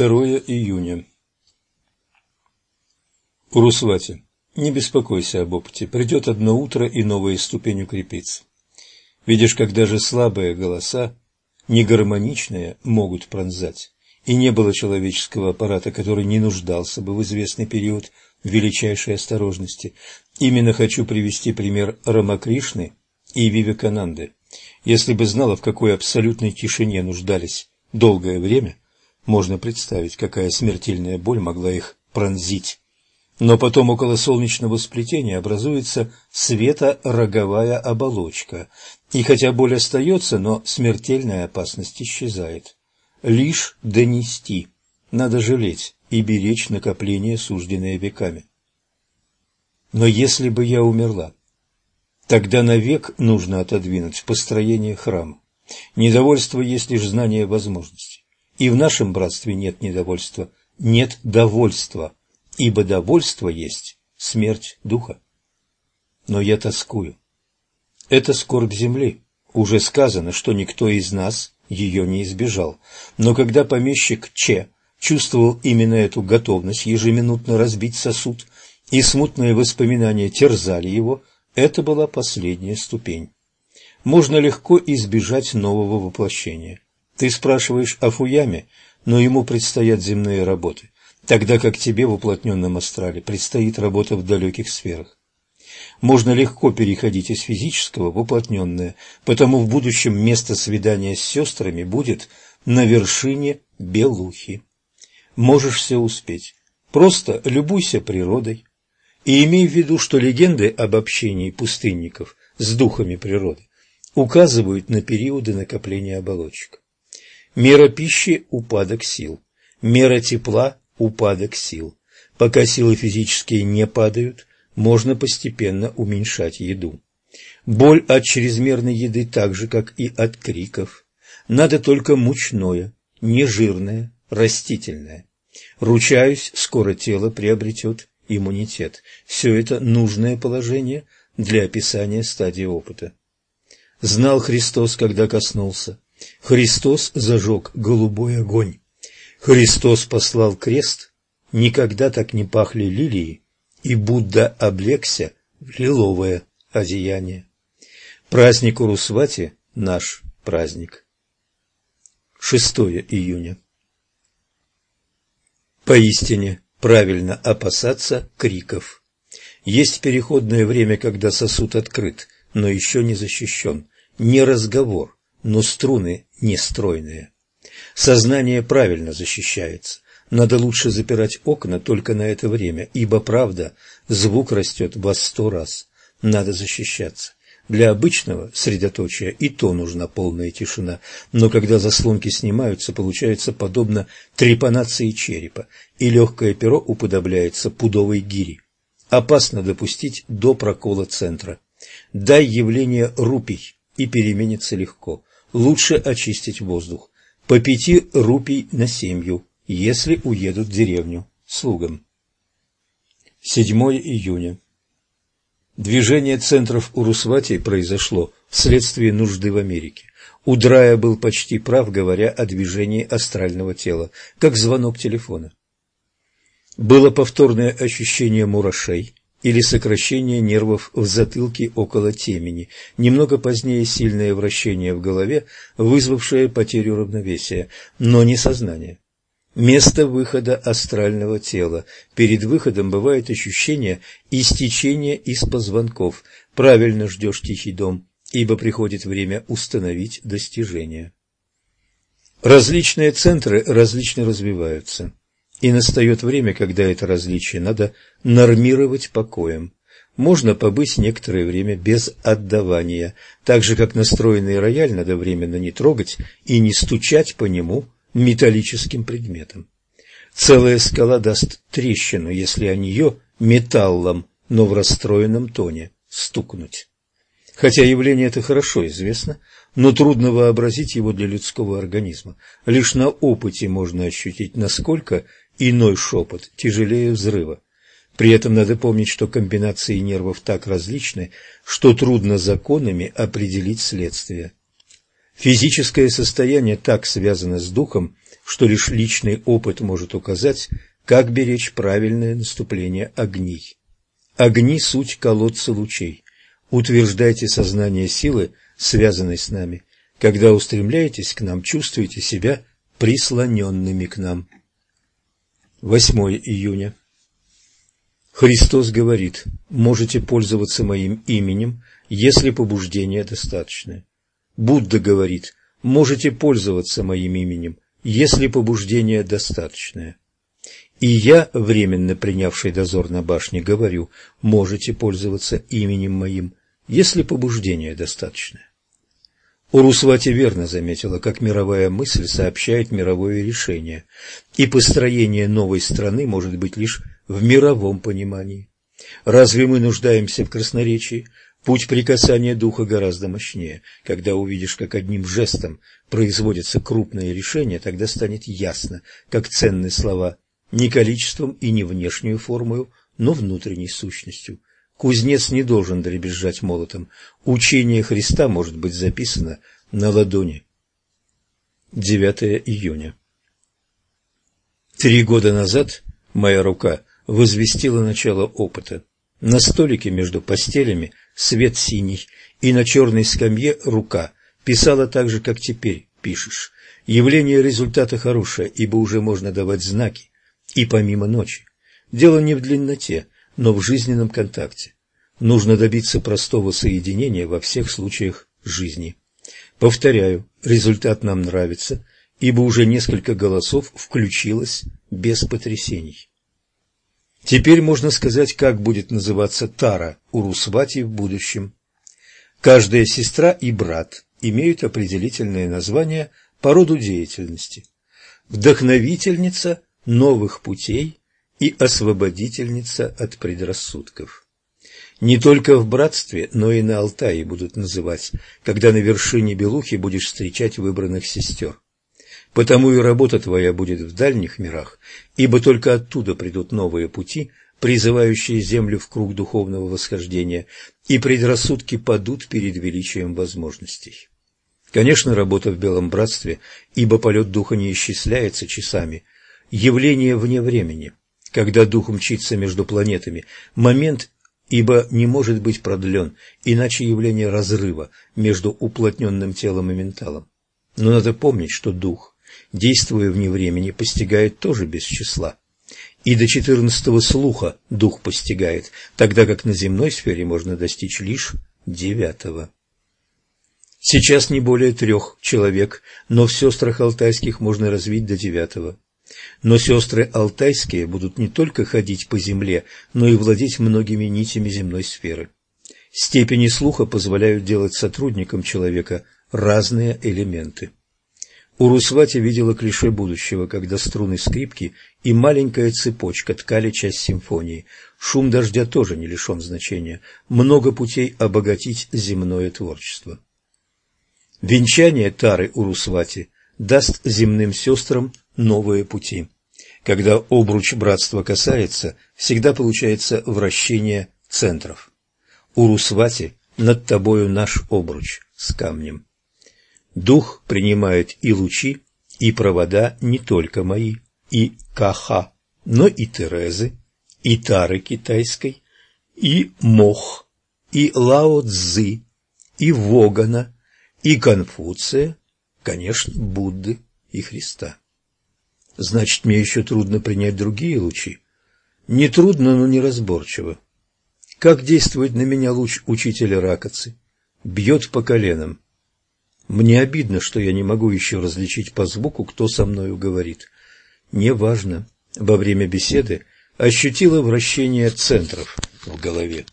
2 июня. Урусвати, не беспокойся об опыте. Придет одно утро, и новая ступень укрепится. Видишь, как даже слабые голоса, негармоничные, могут пронзать. И не было человеческого аппарата, который не нуждался бы в известный период величайшей осторожности. Именно хочу привести пример Рамакришны и Вивекананды. Если бы знала, в какой абсолютной тишине нуждались долгое время, можно представить, какая смертельная боль могла их пронзить. Но потом около солнечного сплетения образуется светороговая оболочка, и хотя боль остается, но смертельная опасность исчезает. Лишь донести, надо жалеть и беречь накопление, сужденное веками. Но если бы я умерла, тогда навек нужно отодвинуть построение храма. Недовольство есть лишь знание возможностей. И в нашем братстве нет недовольства, нет довольства – ибо довольство есть смерть духа. Но я тоскую. Это скорбь земли. Уже сказано, что никто из нас ее не избежал. Но когда помещик Че чувствовал именно эту готовность ежеминутно разбить сосуд, и смутные воспоминания терзали его, это была последняя ступень. Можно легко избежать нового воплощения. Ты спрашиваешь о Фуяме, но ему предстоят земные работы тогда как тебе в уплотненном астрале предстоит работа в далеких сферах. Можно легко переходить из физического в уплотненное, потому в будущем место свидания с сестрами будет на вершине Белухи. Можешь все успеть. Просто любуйся природой. И имей в виду, что легенды об общении пустынников с духами природы указывают на периоды накопления оболочек. Мера пищи – упадок сил, мера тепла упадок сил. Пока силы физические не падают, можно постепенно уменьшать еду. Боль от чрезмерной еды так же, как и от криков. Надо только мучное, нежирное, растительное. Ручаюсь, скоро тело приобретет иммунитет. Все это нужное положение для описания стадии опыта. Знал Христос, когда коснулся. Христос зажег голубой огонь. Христос послал крест, никогда так не пахли лилии, и Будда облегся в лиловое одеяние. Праздник Урусвати – наш праздник. 6 июня. Поистине правильно опасаться криков. Есть переходное время, когда сосуд открыт, но еще не защищен. Не разговор, но струны нестройные. Сознание правильно защищается. Надо лучше запирать окна только на это время, ибо, правда, звук растет во сто раз. Надо защищаться. Для обычного средоточия и то нужна полная тишина, но когда заслонки снимаются, получается подобно трепанации черепа, и легкое перо уподобляется пудовой гири. Опасно допустить до прокола центра. Дай явление рупий, и переменится легко. Лучше очистить воздух по пяти рупий на семью, если уедут в деревню слугам. 7 июня. Движение центров Урусвати произошло вследствие нужды в Америке. Удрая был почти прав, говоря о движении астрального тела, как звонок телефона. Было повторное ощущение мурашей, или сокращение нервов в затылке около темени, немного позднее сильное вращение в голове, вызвавшее потерю равновесия, но не сознание. Место выхода астрального тела. Перед выходом бывает ощущение истечения из позвонков. Правильно ждешь тихий дом, ибо приходит время установить достижение. Различные центры различно развиваются. И настает время, когда это различие надо нормировать покоем. Можно побыть некоторое время без отдавания, так же, как настроенный рояль надо временно не трогать и не стучать по нему металлическим предметом. Целая скала даст трещину, если о нее металлом, но в расстроенном тоне стукнуть. Хотя явление это хорошо известно, но трудно вообразить его для людского организма. Лишь на опыте можно ощутить, насколько Иной шепот тяжелее взрыва. При этом надо помнить, что комбинации нервов так различны, что трудно законами определить следствие. Физическое состояние так связано с духом, что лишь личный опыт может указать, как беречь правильное наступление огней. Огни – суть колодца лучей. Утверждайте сознание силы, связанной с нами. Когда устремляетесь к нам, чувствуйте себя прислоненными к нам. 8 июня. Христос говорит, можете пользоваться моим именем, если побуждение достаточное. Будда говорит, можете пользоваться моим именем, если побуждение достаточное. И я, временно принявший дозор на башне, говорю, можете пользоваться именем моим, если побуждение достаточное. Урусвати верно заметила, как мировая мысль сообщает мировое решение, и построение новой страны может быть лишь в мировом понимании. Разве мы нуждаемся в красноречии? Путь прикасания духа гораздо мощнее. Когда увидишь, как одним жестом производятся крупные решения, тогда станет ясно, как ценны слова не количеством и не внешнюю формою, но внутренней сущностью. Кузнец не должен дребезжать молотом. Учение Христа может быть записано на ладони. 9 июня. Три года назад моя рука возвестила начало опыта. На столике между постелями свет синий, и на черной скамье рука писала так же, как теперь пишешь. Явление результата хорошее, ибо уже можно давать знаки, и помимо ночи. Дело не в длинноте, но в жизненном контакте. Нужно добиться простого соединения во всех случаях жизни. Повторяю, результат нам нравится, ибо уже несколько голосов включилось без потрясений. Теперь можно сказать, как будет называться Тара Урусвати в будущем. Каждая сестра и брат имеют определительное название по роду деятельности. Вдохновительница новых путей и освободительница от предрассудков. Не только в братстве, но и на Алтае будут называть, когда на вершине Белухи будешь встречать выбранных сестер. Потому и работа твоя будет в дальних мирах, ибо только оттуда придут новые пути, призывающие землю в круг духовного восхождения, и предрассудки падут перед величием возможностей. Конечно, работа в Белом Братстве, ибо полет духа не исчисляется часами, явление вне времени, когда дух мчится между планетами, момент, ибо не может быть продлен, иначе явление разрыва между уплотненным телом и менталом. Но надо помнить, что дух, действуя вне времени, постигает тоже без числа. И до четырнадцатого слуха дух постигает, тогда как на земной сфере можно достичь лишь девятого. Сейчас не более трех человек, но в сестрах алтайских можно развить до девятого. Но сестры алтайские будут не только ходить по земле, но и владеть многими нитями земной сферы. Степени слуха позволяют делать сотрудникам человека разные элементы. Урусвати видела клише будущего, когда струны скрипки и маленькая цепочка ткали часть симфонии. Шум дождя тоже не лишен значения. Много путей обогатить земное творчество. Венчание Тары Урусвати даст земным сестрам новые пути. Когда обруч братства касается, всегда получается вращение центров. Урусвати над тобою наш обруч с камнем. Дух принимает и лучи, и провода не только мои, и Каха, но и Терезы, и Тары китайской, и Мох, и Лао Цзы, и Вогана, и Конфуция, конечно, Будды и Христа. Значит, мне еще трудно принять другие лучи? Не трудно, но неразборчиво. Как действует на меня луч учителя Ракоцы? Бьет по коленам. Мне обидно, что я не могу еще различить по звуку, кто со мною говорит. Неважно. Во время беседы ощутила вращение центров в голове.